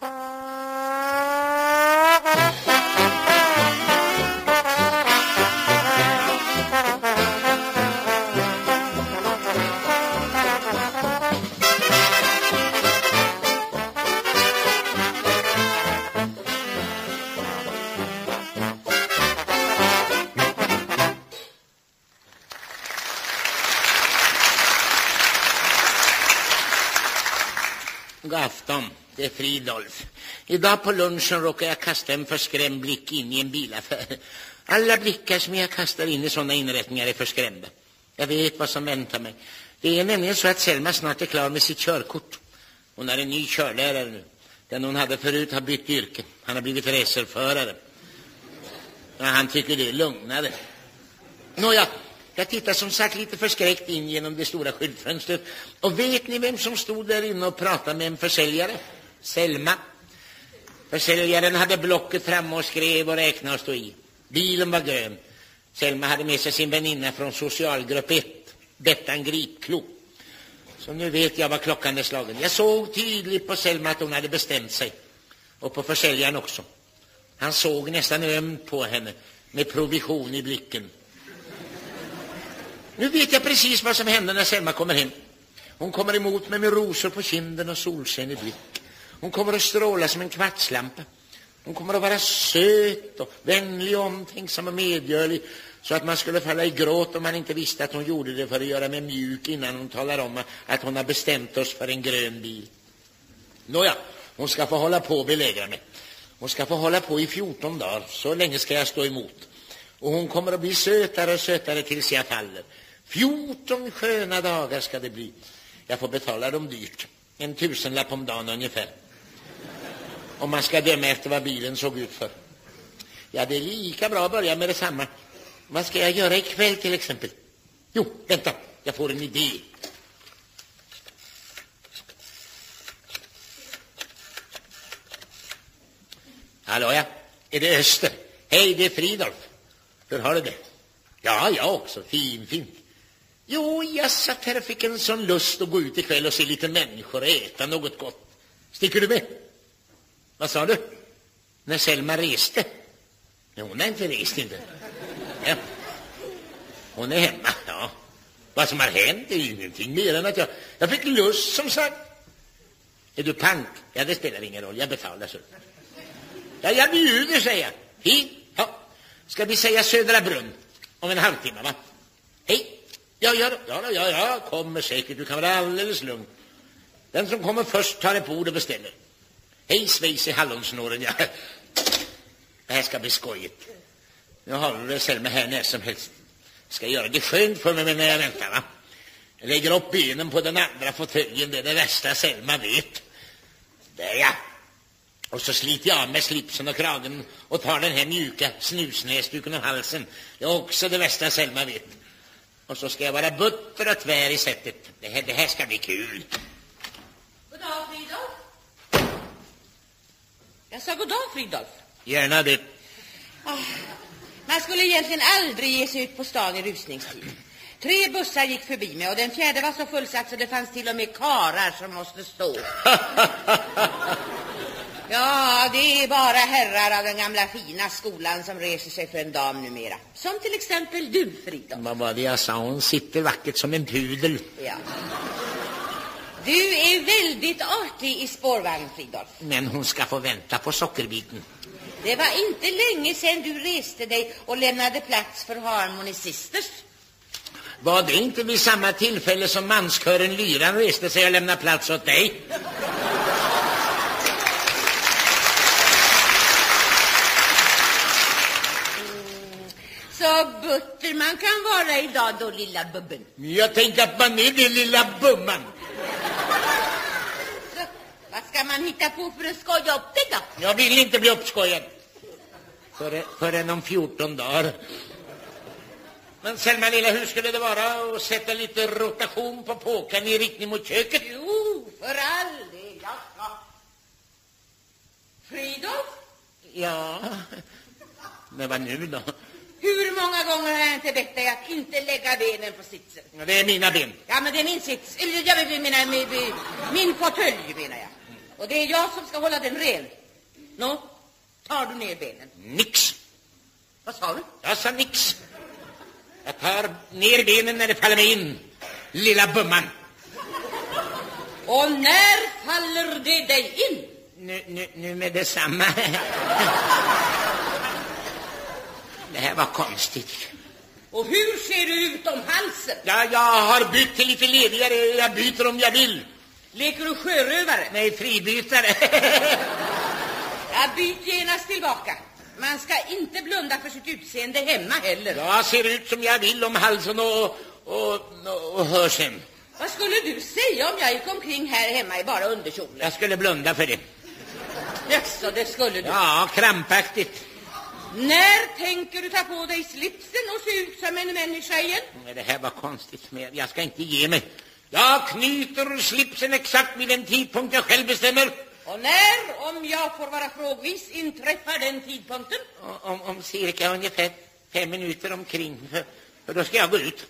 God afton, Fridolf. Idag på lunchen råkar jag kasta en förskrämd blick in i en bilaffär. Alla blickar som jag kastar in i sådana inrättningar är förskrämda. Jag vet vad som väntar mig. Det är nämligen så att Selma snart är klar med sitt körkort. Hon är en ny körlärare nu. Den hon hade förut har bytt yrke. Han har blivit racerförare. Ja, han tycker det är lugnare. Nåja, jag tittar som sagt lite förskräckt in genom det stora skyltfönstret. Och vet ni vem som stod där inne och pratade med en försäljare? Selma. Försäljaren hade blocket framme och skrev och räknade och stod i. Bilen var grön. Selma hade med sig sin väninna från socialgrupp 1, Bettan Gripklo. Så nu vet jag vad klockan är slagen. Jag såg tydligt på Selma att hon hade bestämt sig. Och på försäljaren också. Han såg nästan ömt på henne med provision i blicken. Nu vet jag precis vad som händer när Selma kommer hem. Hon kommer emot mig med rosor på kinden och solsken i blick. Hon kommer att stråla som en kvartslampa. Hon kommer att vara söt och vänlig och omtänksam och medgörlig så att man skulle falla i gråt om man inte visste att hon gjorde det för att göra mig mjuk innan hon talar om att hon har bestämt oss för en grön bil. Nåja, hon ska få hålla på och belägra mig. Hon ska få hålla på i 14 dagar. Så länge ska jag stå emot. Och hon kommer att bli sötare och sötare tills jag faller. 14 sköna dagar ska det bli. Jag får betala dem dyrt. En tusenlapp om dagen ungefär. Om man ska döma efter vad bilen såg ut för. Ja, det är lika bra att börja med detsamma. Vad ska jag göra ikväll till exempel? Jo, vänta, jag får en idé. Hallå, ja. Är det Öster? Hej, det är Fridolf. Hur har du det? Ja, jag också. Fin, fin. Jo, jag satt här och fick en sån lust att gå ut ikväll och se lite människor och äta något gott. Sticker du med? Vad sa du? När Selma reste? Nej, hon har inte rest inte. Ja. Hon är hemma, ja. Vad som har hänt är ingenting mer än att jag, jag fick lust som sagt. Är du pank? Ja, det spelar ingen roll. Jag betalar så. Ja, jag bjuder, säger jag. Hej. Ja. Ska vi säga Södra Brunn om en halvtimme, va? Hej. Ja, ja, ja, ja, ja, kommer säkert. Du kan vara alldeles lugn. Den som kommer först tar ett bord och beställer. Hej, svejs i hallonsnåren, ja. Det här ska bli skojigt. Nu har du det Selma här när som helst. Ska göra det skönt för mig när jag väntar, va? Jag lägger upp benen på den andra fåtöljen. Det är det värsta Selma vet. Där, ja. Och så sliter jag av mig slipsen och kragen och tar den här mjuka snusnäsduken om halsen. Det är också det värsta Selma vet. Och så ska jag vara butter och tvär i sättet. Det här, det här ska bli kul. God dag, Fridolf. Jag sa god dag, Fridolf. Gärna det. Ah, man skulle egentligen aldrig ge sig ut på stan i rusningstid. Tre bussar gick förbi mig och den fjärde var så fullsatt så det fanns till och med karar som måste stå. Ja, det är bara herrar av den gamla fina skolan som reser sig för en dam numera. Som till exempel du, Fridolf. Vad var det jag sa? Hon sitter vackert som en pudel. Ja. Du är väldigt artig i spårvagn, Fridolf. Men hon ska få vänta på sockerbiten. Det var inte länge sedan du reste dig och lämnade plats för Harmony Sisters. Var det inte vid samma tillfälle som manskören Lyran reste sig och lämnade plats åt dig? Så butter man kan vara idag då, lilla bubben. Jag tänker att man är den lilla bumman. Ska man hitta på för att skoja upp det då? Jag vill inte bli uppskojad. Förrän, förrän om 14 dagar. Men Selma lilla, hur skulle det vara att sätta lite rotation på påkan i riktning mot köket? Jo, för all del, ja, ja. Fridolf, Ja, men vad nu då? hur många gånger har jag inte bett dig att inte lägga benen på sitsen? Det är mina ben. Ja, men det är min sits. Eller jag menar, min, min fåtölj menar jag. Och det är jag som ska hålla den ren. Nå, tar du ner benen? Nix. Vad sa du? Jag sa nix. Jag tar ner benen när det faller mig in, lilla bumman. Och när faller det dig in? Nu, nu, nu med detsamma. Det här var konstigt. Och hur ser du ut om halsen? Ja, jag har bytt till lite ledigare. Jag byter om jag vill. Leker du sjörövare? Nej, fribytare. Jag byt genast tillbaka. Man ska inte blunda för sitt utseende hemma heller. Jag ser ut som jag vill om halsen och, och, och, och hörseln. Vad skulle du säga om jag gick omkring här hemma i bara underkjolar? Jag skulle blunda för det. Jaså, det skulle du. Ja, krampaktigt. När tänker du ta på dig slipsen och se ut som en människa igen? Men det här var konstigt, jag ska inte ge mig. Jag knyter slipsen exakt vid den tidpunkt jag själv bestämmer. Och när, om jag får vara frågvis, inträffar den tidpunkten? Om, om cirka ungefär fem minuter omkring, för, för då ska jag gå ut.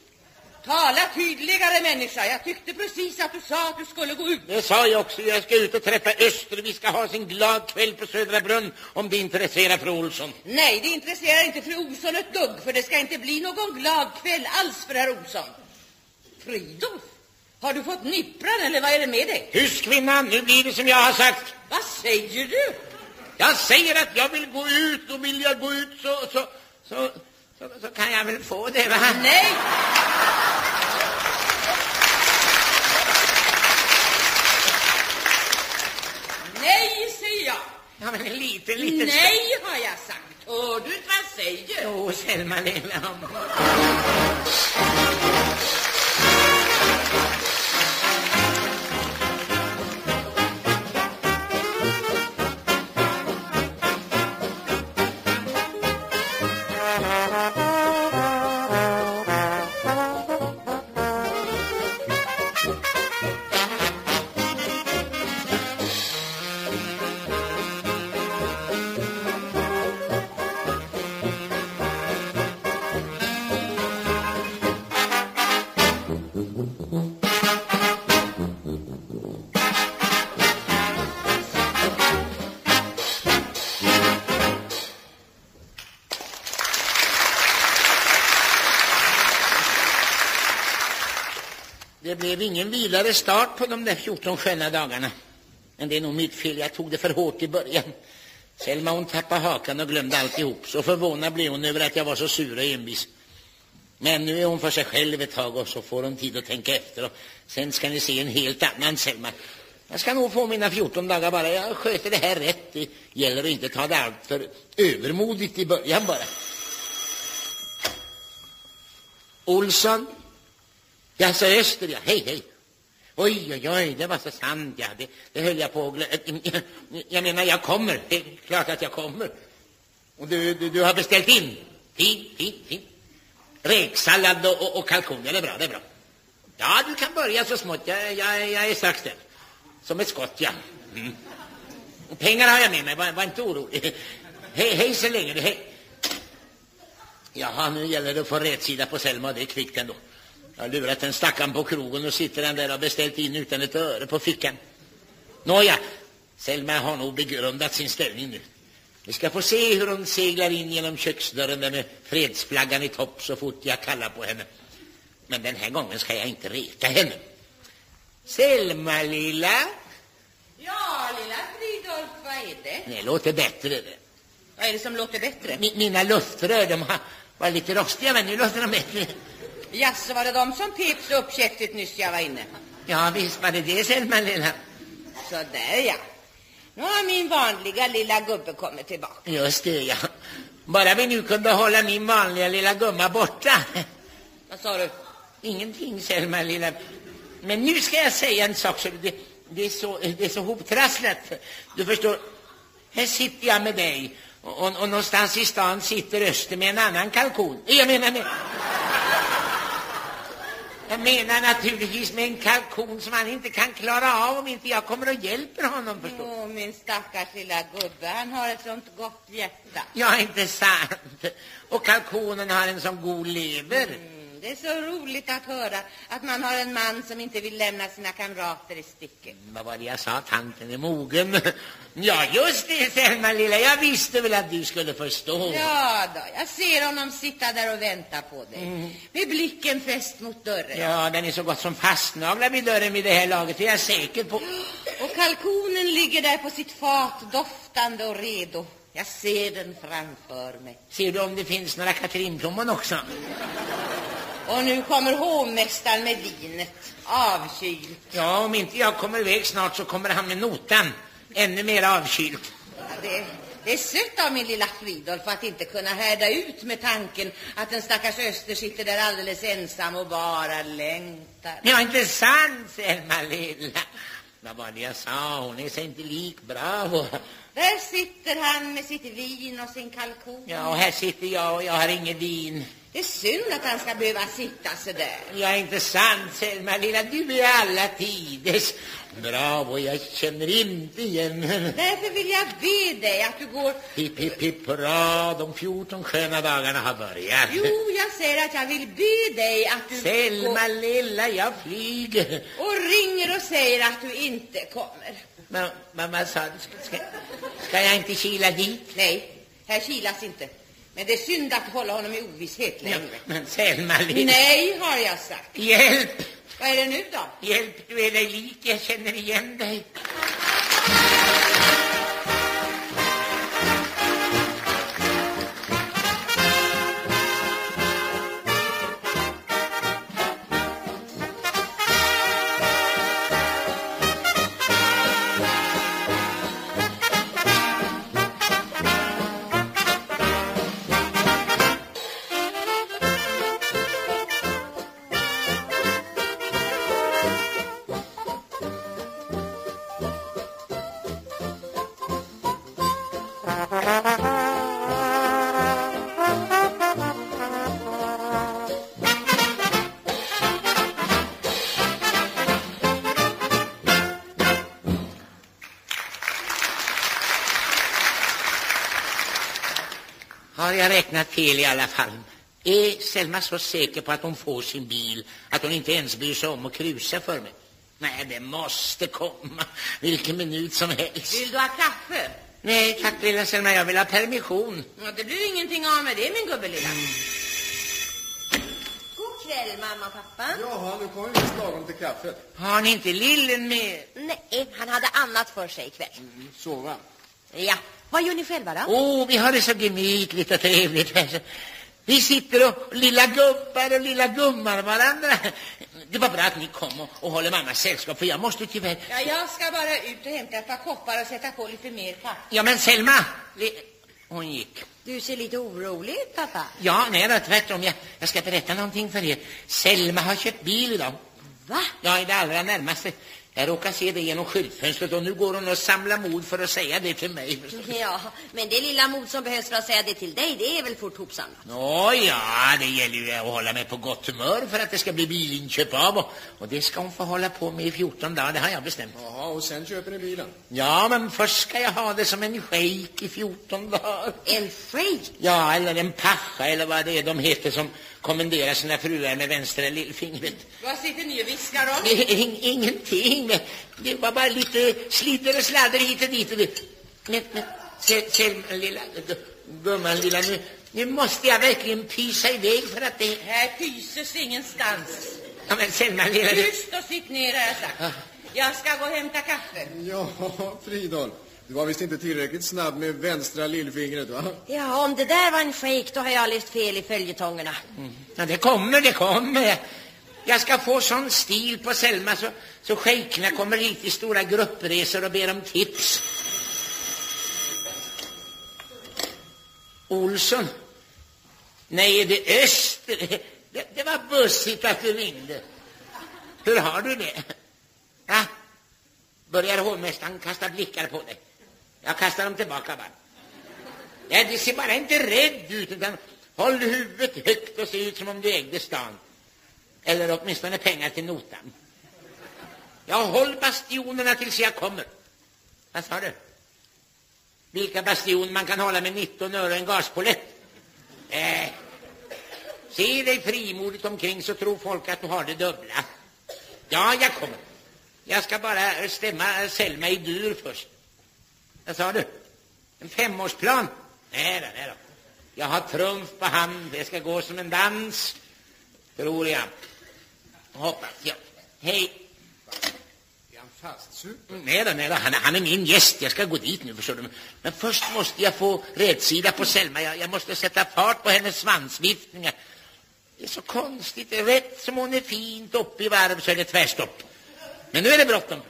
Tala tydligare, människa. Jag tyckte precis att du sa att du skulle gå ut. Det sa jag också. Jag ska ut och träffa Öster. Vi ska ha sin glad kväll på Södra Brunn, om det intresserar fru Olsson. Nej, det intresserar inte fru Olsson ett dugg, för det ska inte bli någon glad kväll alls för herr Olsson. Fridolf, har du fått nippran eller vad är det med dig? Tyst kvinna, nu blir det som jag har sagt. Vad säger du? Jag säger att jag vill gå ut och vill jag gå ut så, så, så, så, så kan jag väl få det, va? Nej! Nej, säger jag. Ja, men en liten, liten... Nej, har jag sagt. Hör du vad jag säger? Jo, Selma lilla. Blev ingen vidare start på de där 14 sköna dagarna. Men det är nog mitt fel. Jag tog det för hårt i början. Selma hon tappade hakan och glömde alltihop. Så förvånad blev hon över att jag var så sur och envis. Men nu är hon för sig själv ett tag och så får hon tid att tänka efter. Och sen ska ni se en helt annan Selma. Jag ska nog få mina 14 dagar bara. Jag sköter det här rätt. Det gäller att inte ta det allt för övermodigt i början bara. Olsson? Jaså, Öster, ja. Hej, hej. Oj, oj, oj, det var så sant, ja. Det, det höll jag på att glö- äh, äh, äh, Jag menar, jag kommer. Det är klart att jag kommer. Och du, du, du har beställt in? Fint, fint, fint. Räksallad och, och, och kalkon, ja, det är bra, det är bra. Ja, du kan börja så smått. Jag, jag, jag är strax där. Som ett skott, ja. Mm. Och pengar har jag med mig, var, var inte orolig. Hej, hej så länge du, hej. Jaha, nu gäller det att få rätsida på Selma, det är kvickt ändå. Jag har lurat en stackaren på krogen och sitter han där och har beställt in utan ett öre på fickan. Nåja, Selma har nog begrundat sin ställning nu. Vi ska få se hur hon seglar in genom köksdörren där med fredsflaggan i topp så fort jag kallar på henne. Men den här gången ska jag inte reta henne. Selma, lilla. Ja, lilla Fridolf, vad är det? Det låter bättre. det. Vad är det som låter bättre? Mi- Mina luftrör, de har varit lite rostiga, men nu låter de bättre. Jaså, var det de som pep så uppkäftigt nyss jag var inne? Ja, visst var det det, Selma, lilla. Så där ja. Nu har min vanliga lilla gubbe kommit tillbaka. Just det, ja. Bara vi nu kunde hålla min vanliga lilla gumma borta. Vad sa du? Ingenting, Selma, lilla. Men nu ska jag säga en sak. Så det, det, är så, det är så hoptrasslat. Du förstår, här sitter jag med dig och, och, och någonstans i stan sitter Öster med en annan kalkon. Jag menar med... Jag menar naturligtvis med en kalkon som han inte kan klara av om inte jag kommer och hjälper honom, förstår du. Åh, min stackars lilla gubbe, han har ett sånt gott hjärta. Ja, inte sant. Och kalkonen har en sån god lever. Mm, Det är så roligt att höra att man har en man som inte vill lämna sina kamrater i sticket. Vad var det jag sa? Tanten är mogen. Ja, just det, Selma lilla. Jag visste väl att du skulle förstå. Ja då, jag ser honom sitta där och vänta på dig. Mm. Med blicken fäst mot dörren. Ja, den är så gott som fastnaglad vid dörren vid det här laget, det är jag säker på. Och kalkonen ligger där på sitt fat, doftande och redo. Jag ser den framför mig. Ser du om det finns några katrinplommon också? Och nu kommer hovmästaren med vinet, avkylt. Ja, om inte jag kommer iväg snart så kommer han med notan. Ännu mer avkylt. Ja, det, det är sött av min lilla Fridolf att inte kunna härda ut med tanken att den stackars Öster sitter där alldeles ensam och bara längtar. Ja, inte sant, Selma lilla. Vad var det jag sa? Hon är sig inte lik bravo. Där sitter han med sitt vin och sin kalkon. Ja, och här sitter jag och jag har inget vin. Det är synd att han ska behöva sitta så där. Ja, inte sant, Selma lilla. Du är alla tiders. Bravo, jag känner inte igen henne. Därför vill jag be dig att du går... Hipp, hipp, hipp, hurra, de 14 sköna dagarna har börjat. Jo, jag säger att jag vill be dig att du Selma går lilla, jag flyger. och ringer och säger att du inte kommer. Men, men vad sa? Ska, ska jag inte kila dit? Nej, här kilas inte. Men det är synd att hålla honom i ovisshet Ja, längre. men Selma lilla. Nej, har jag sagt. Hjälp! Vad är det nu då? Hjälp, du är dig lik, jag känner igen dig. Har jag räknat fel i alla fall? Är Selma så säker på att hon får sin bil att hon inte ens bryr sig om att krusa för mig? Nej, det måste komma vilken minut som helst. Vill du ha kaffe? Nej, tack lilla Selma, jag vill ha permission. Ja, det blir ingenting av med det, min gubbe lilla. God kväll, mamma och pappa. Jaha, nu kommer vi visst lagom till kaffet. Har ni inte lillen med? Nej, han hade annat för sig ikväll. Sova. Ja, vad gör ni själva då? Åh, vi har det så gemytligt och trevligt. Vi sitter och lilla gubbar och lilla gummar varandra. Det var bra att ni kom och, och håller mamma sällskap, för jag måste tyvärr... Ja, jag ska bara ut och hämta ett par koppar och sätta på lite mer kaffe. Ja, men Selma! Hon gick. Du ser lite orolig ut, pappa. Ja, nej då, tvärtom. Jag, jag ska berätta någonting för er. Selma har köpt bil idag. Va? Ja, i det allra närmaste. Jag råkar se det genom skyltfönstret och nu går hon och samlar mod för att säga det till mig. Ja, men det lilla mod som behövs för att säga det till dig, det är väl fort hopsamlat. Nå ja, det gäller ju att hålla mig på gott humör för att det ska bli bilinköp av. Och, och det ska hon få hålla på med i 14 dagar, det har jag bestämt. Jaha, och sen köper ni bilen. Ja, men först ska jag ha det som en shejk i 14 dagar. En shejk? Ja, eller en pascha eller vad det är de heter som kommenderar sina fruar med vänstra lillfingret. Vad sitter ni och viskar om? Ing- ingenting. Det var bara lite slidder och sladder hit och dit. Och det. Men, men, se, se, lilla, gu- gumman lilla, nu, nu måste jag verkligen pysa iväg för att det... Här pyses ingenstans. Ja, men Selma, lilla. Tyst och sitt ner, har jag sagt. Jag ska gå och hämta kaffe. Ja, Fridolf. Du var visst inte tillräckligt snabb med vänstra lillfingret, va? Ja, om det där var en shejk, då har jag läst fel i följetongerna. Ja, det kommer, det kommer. Jag ska få sån stil på Selma så, så shejkerna kommer hit i stora gruppresor och ber om tips. Olsson? Nej, är det Öster? Det, det var bussigt att du ringde. Hur har du det? Ja? Börjar hovmästaren kasta blickar på dig? Jag kastar dem tillbaka bara. Ja, det ser bara inte rädd ut, utan håll huvudet högt och se ut som om du ägde stan. Eller åtminstone pengar till notan. Jag håll bastionerna tills jag kommer. Vad sa du? Vilka bastion man kan hålla med 19 öre en gaspolett? Eh, Se dig frimodigt omkring så tror folk att du har det dubbla. Ja, jag kommer. Jag ska bara stämma Selma i dur först. Vad sa du? En femårsplan? Nej då, nej då. Jag har trumf på hand. Det ska gå som en dans, tror jag. Hoppas jag. Hej. Är han fastsupen? Nej då, nej då. Han, han är min gäst. Jag ska gå dit nu, förstår du. Men först måste jag få rätsida på Selma. Jag, jag måste sätta fart på hennes svansviftningar. Det är så konstigt. Rätt som hon är fint uppe i varv så är det tvärstopp. Men nu är det bråttom.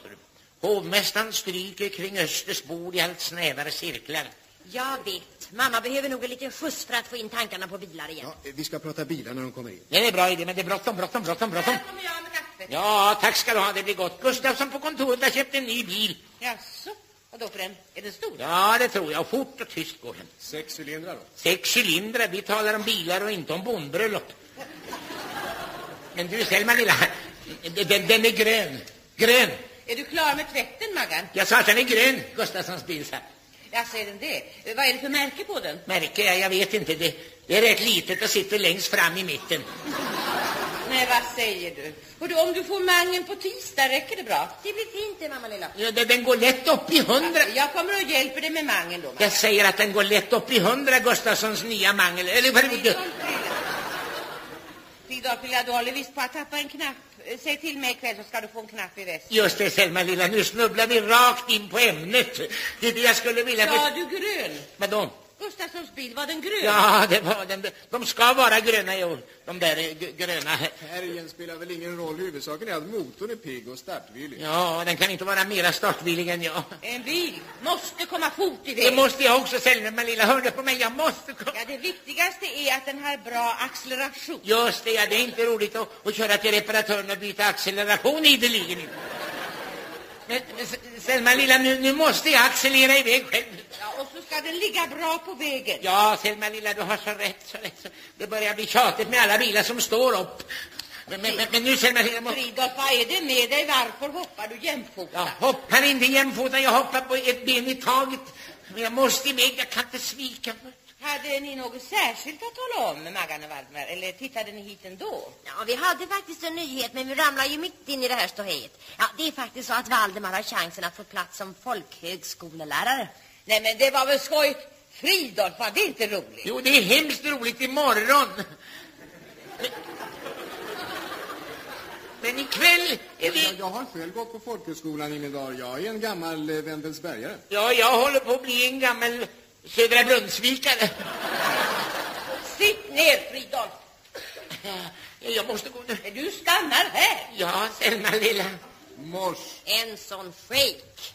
Hovmästaren stryker kring Östers bord i allt snävare cirklar. Jag vet. Mamma behöver nog en liten skjuts för att få in tankarna på bilar igen. Ja, vi ska prata bilar när de kommer in. Det är en bra idé, men det är bråttom, bråttom, bråttom, bråttom. Här kommer jag med kaffet. Ja, tack ska du ha. Det blir gott. Gustafsson på kontoret har köpt en ny bil. Jaså? Vad då för en? Är den stor? Ja, det tror jag. Fort och tyst går den. Sex cylindrar då? Sex cylindrar. Vi talar om bilar och inte om bondbröllop. Men du, Selma lilla, den, den är grön. Grön. Är du klar med tvätten, Maggan? Jag sa att den är grön, Gustafssons bil. sa. Jag ser den det. Vad är det för märke på den? Märker jag? Jag vet inte. Det, det är rätt litet och sitter längst fram i mitten. Nej, vad säger du? Och du, om du får mangen på tisdag, räcker det bra? Det blir fint det, mamma lilla. Ja, den, den går lätt upp i hundra. Jag kommer och hjälper dig med mangen då. Jag säger att den går lätt upp i hundra, Gustafssons nya mangel. Eller vad Fridolf, du håller visst på att tappa en knapp. Säg till mig ikväll så ska du få en knapp i västen. Just det, Selma lilla, nu snubblar vi rakt in på ämnet. Det är det jag skulle vilja... Sa du grön? Vadå? Gustafssons bil, var den grön? Ja, det var den. De ska vara gröna i år, de där eh, gröna. Färgen spelar väl ingen roll. Huvudsaken är att motorn är pigg och startvillig. Ja, den kan inte vara mera startvillig än jag. En bil måste komma fort i Det väg. måste jag också, Selma lilla. Hör du på mig? Jag måste komma. Ja, det viktigaste är att den har bra acceleration. Just det, ja, det är inte roligt att, att köra till reparatören och byta acceleration ideligen. Men, Selma lilla, nu, nu måste jag accelerera iväg själv. Ja, och så ska den ligga bra på vägen. Ja, Selma lilla, du har så rätt, så rätt. Så det börjar bli tjatigt med alla bilar som står upp. Men, men, men, men nu, Selma lilla, må... Fridolf, vad är det med dig? Varför hoppar du jämfota? jag hoppar inte jämfota, jag hoppar på ett ben i taget. Men jag måste iväg, jag kan inte svika. Hade ni något särskilt att tala om med Maggan och Valdemar? Eller tittade ni hit ändå? Ja, vi hade faktiskt en nyhet, men vi ramlar ju mitt in i det här ståhejet. Ja, det är faktiskt så att Valdemar har chansen att få plats som folkhögskolelärare. Nej, men det var väl skoj. Fridolf, var det inte roligt? Jo, det är hemskt roligt imorgon. Men, men ikväll är Jag, vi... jag har själv gått på folkhögskolan i min dag. Jag är en gammal eh, Wendelsbergare. Ja, jag håller på att bli en gammal Södra Brunnsvikare. Sitt ner, Fridolf. Ja, Jag måste gå nu. Du stannar här. Ja, Selma lilla. Mors. En sån freak.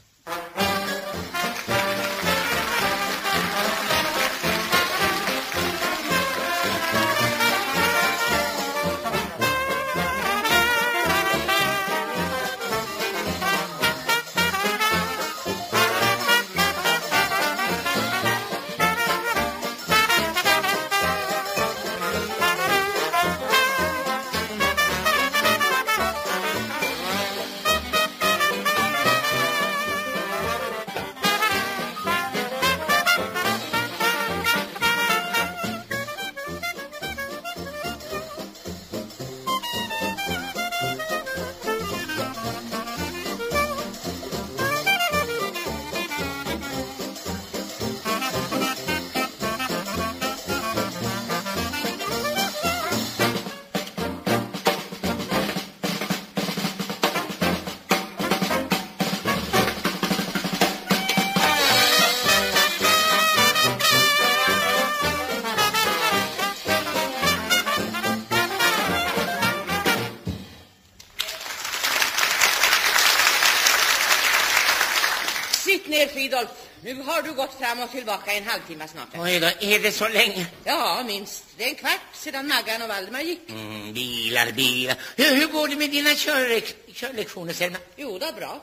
Ner, Fridolf. Nu har du gått fram och tillbaka en halvtimme snart. Oj då, är det så länge? Ja, minst. Det är en kvart sedan Maggan och Valdemar gick. Mm, bilar, bilar. Hur, hur går det med dina körlek körlektioner, Selma? Jo, det är bra.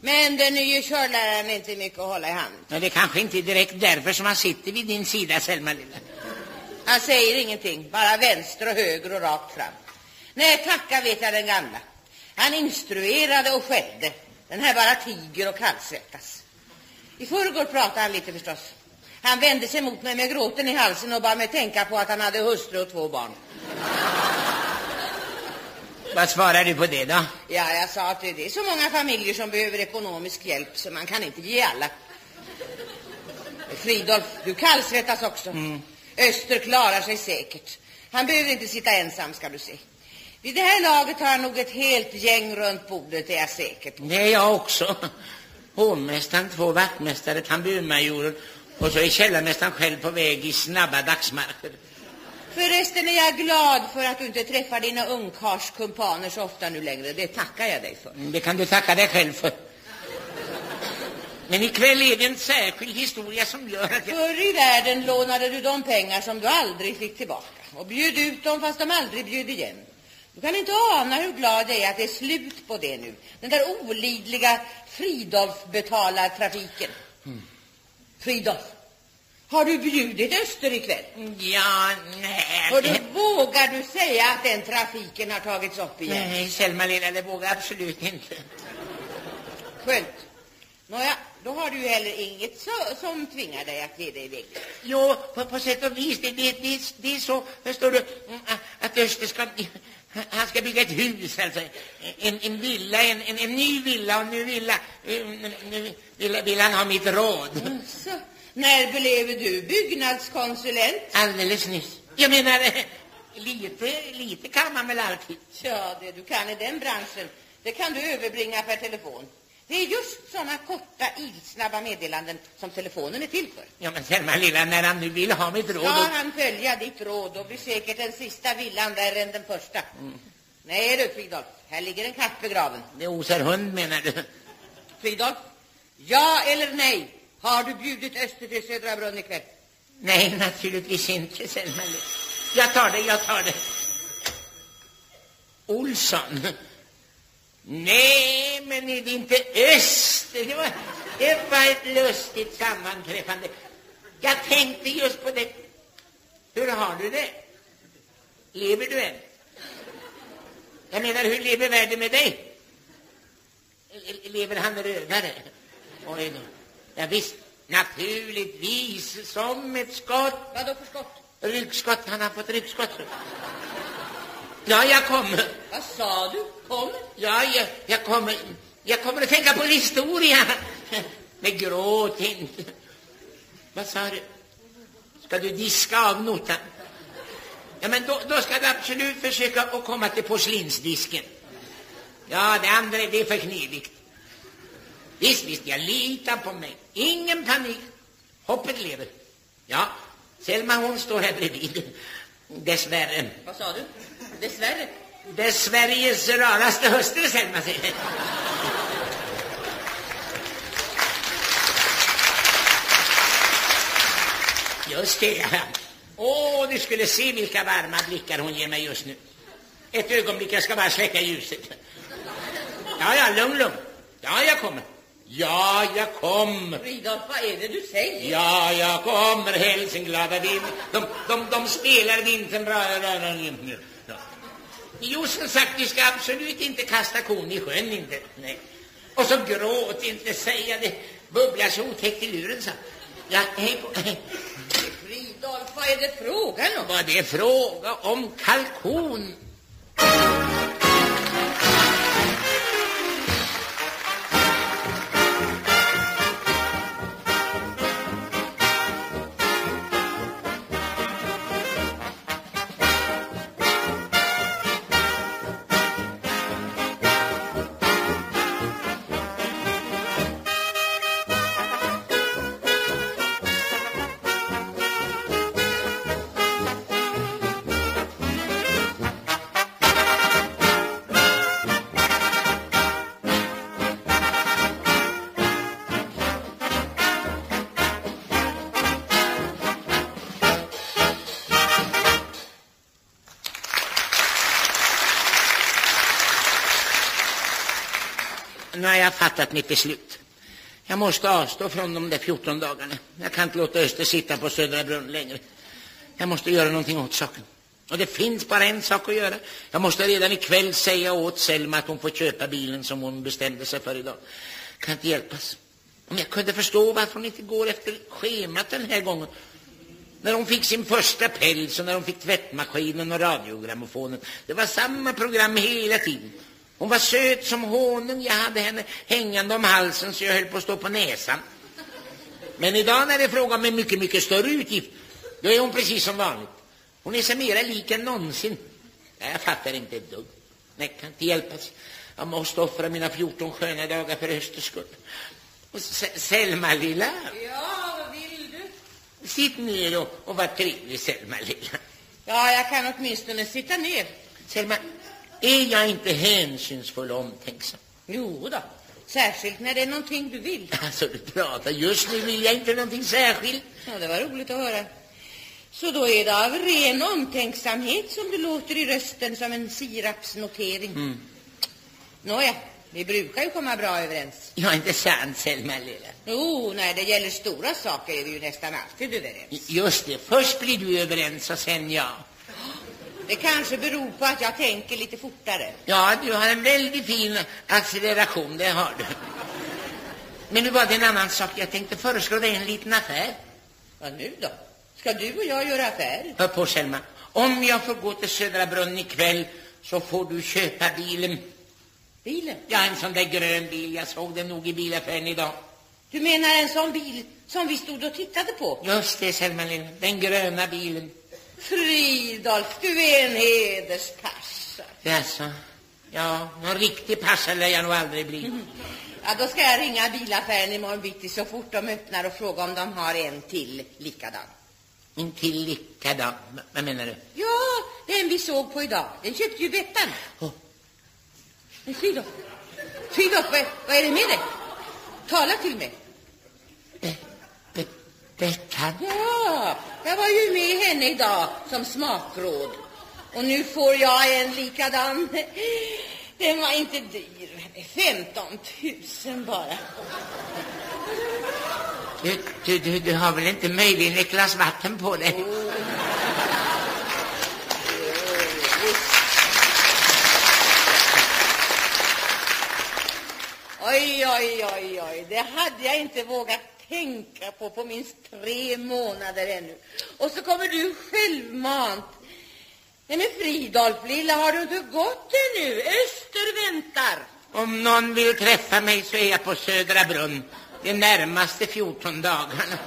Men den nya körläraren är inte mycket att hålla i hand. Ja, det kanske inte är direkt därför som han sitter vid din sida, Selma lilla. Han säger ingenting, bara vänster och höger och rakt fram. Nej, tacka vet jag den gamla. Han instruerade och skällde. Den här bara tiger och kallsvettas. I förrgår pratade han lite förstås. Han vände sig mot mig med gråten i halsen och bad mig tänka på att han hade hustru och två barn. Vad svarar du på det då? Ja, jag sa att det är så många familjer som behöver ekonomisk hjälp så man kan inte ge alla. Fridolf, du kallsvettas också. Mm. Öster klarar sig säkert. Han behöver inte sitta ensam, ska du se. Vid det här laget har han nog ett helt gäng runt bordet, är jag säker på. Det är jag också. Hovmästaren, två vaktmästare, tamburmajoren och så är källarmästaren själv på väg i snabba dagsmarscher. Förresten är jag glad för att du inte träffar dina ungkarlskumpaner så ofta nu längre. Det tackar jag dig för. Mm, Det kan du tacka dig själv för. Men ikväll är det en särskild historia som gör att jag... Förr i världen lånade du de pengar som du aldrig fick tillbaka och bjöd ut dem fast de aldrig bjöd igen. Du kan inte ana hur glad jag är att det är slut på det nu. Den där olidliga Fridolf-betalartrafiken. Fridolf, har du bjudit Öster ikväll? Ja, nej... Och då vågar du säga att den trafiken har tagits upp igen? Nej, Selma lilla, det vågar jag absolut inte. Skönt. Nåja, då har du ju heller inget så, som tvingar dig att ge dig iväg. Jo, på, på sätt och vis. Det, det, det, det är så, förstår du, mm, att Öster ska... Han ska bygga ett hus, alltså. En, en villa, en, en, en ny villa och nu villa. eh, Nu vill, vill han ha mitt råd. Så, när blev du byggnadskonsulent? Alldeles nyss. Jag menar, eh, lite, lite kan man väl alltid. Ja, det du kan i den branschen, det kan du överbringa per telefon. Det är just sådana korta, ilsnabba meddelanden som telefonen är till för. Ja, men Selma lilla, när han nu vill ha mitt råd... Ska och- han följa ditt råd och blir säkert den sista villan värre än den första. Nej du, Fridolf, här ligger en katt begraven. Det osar hund, menar du? Fridolf, ja eller nej? Har du bjudit Öster till Södra Brunn ikväll? Nej, naturligtvis inte, Selma lilla. Jag tar det, jag tar det. Olsson? Nej, men är det inte Öster? Det var, det var ett lustigt sammanträffande. Jag tänkte just på det. Hur har du det? Lever du än? Jag menar, hur lever världen med dig? Le- Lever han rövare? Oj då. Ja, visst, naturligtvis, som ett skott. Vad då för skott? Ryggskott, han har fått ryggskott. Ja, jag kommer. Vad sa du? Kom? Ja, jag, jag kommer. Jag kommer att tänka på en historia. Men gråt inte. Vad sa du? Ska du diska av notan? Ja, men då, då ska du absolut försöka att komma till porslinsdisken. Ja, det andra det är för knivigt. Visst, visst, jag litar på mig. Ingen panik. Hoppet lever. Ja, Selma hon står här bredvid. Dessvärre. Vad sa du? Dessvärre. Det är Sveriges raraste hustru, säger. Just det, ja. Åh, du skulle se vilka varma blickar hon ger mig just nu. Ett ögonblick, jag ska bara släcka ljuset. Ja, ja, lugn, lugn. Ja, jag kommer. Ja, jag kommer. Fridolf, vad är det du säger? Ja, jag kommer, hälsenglada. De, de, de, de spelar vintern Jo, som sagt, du ska absolut inte kasta kon i sjön, inte. Nej. Och så gråt inte, säga det bubblar så otäckt i luren, så. Ja, hej på... Fridolf, vad är det frågan om? Vad det är fråga om kalkon. Nu har jag fattat mitt beslut. Jag måste avstå från de där 14 dagarna. Jag kan inte låta Öster sitta på Södra Brunn längre. Jag måste göra någonting åt saken. Och det finns bara en sak att göra. Jag måste redan ikväll säga åt Selma att hon får köpa bilen som hon bestämde sig för idag. Kan inte hjälpas. Om jag kunde förstå varför hon inte går efter schemat den här gången. När hon fick sin första päls och när hon fick tvättmaskinen och radiogrammofonen. Det var samma program hela tiden. Hon var söt som honung. Jag hade henne hängande om halsen så jag höll på att stå på näsan. Men idag när det är fråga om en mycket, mycket större utgift, då är hon precis som vanligt. Hon är sig mera lik än någonsin. Jag fattar inte ett dugg. Nej, kan inte hjälpas. Jag måste offra mina 14 sköna dagar för Östers skull. Och Selma, lilla. Ja, vad vill du? Sitt ner och, och var trevlig, Selma, lilla. Ja, jag kan åtminstone sitta ner. Selma, är jag inte hänsynsfull och omtänksam? Jo då, särskilt när det är någonting du vill. Alltså, du pratar. Just nu vill jag inte någonting särskilt. Ja, det var roligt att höra. Så då är det av ren omtänksamhet som du låter i rösten som en sirapsnotering. Mm. Nåja, vi brukar ju komma bra överens. Ja, inte sant, Selma, lilla. Jo, när det gäller stora saker är vi ju nästan alltid överens. Just det. Först blir du överens och sen jag. Det kanske beror på att jag tänker lite fortare. Ja, du har en väldigt fin acceleration, det har du. Men nu var det en annan sak. Jag tänkte föreslå dig en liten affär. Vad nu då? Ska du och jag göra affärer? Hör på, Selma. Om jag får gå till Södra Brunn ikväll så får du köpa bilen. Bilen? Ja, en sån där grön bil. Jag såg den nog i bilaffären idag. Du menar en sån bil som vi stod och tittade på? Just det, Selma lilla. Den gröna bilen. Fridolf, du är en hederspassare. Jaså? Ja, någon riktig passare lär jag nog aldrig bli. Ja, då ska jag ringa bilaffären imorgon bitti så fort de öppnar och fråga om de har en till likadan. En till likadan. Vad menar du? Ja, den vi såg på idag. Den köpte ju Bettan. Oh. Men Fridolf, Fridolf, vad, vad är det med dig? Tala till mig. Be, be, Bettan? Ja, jag var ju med henne idag som smakråd. Och nu får jag en likadan. Den var inte dyr. 15 000 bara. Du, du, du, du har väl inte möjligen ett glas vatten på dig? Oj, oj, oj, oj. Det hade jag inte vågat tänka på på minst tre månader ännu. Och så kommer du självmant. Nej, men Fridolf, lilla, har du inte gått ännu? Öster väntar. Om någon vill träffa mig så är jag på Södra Brunn de närmaste 14 dagarna.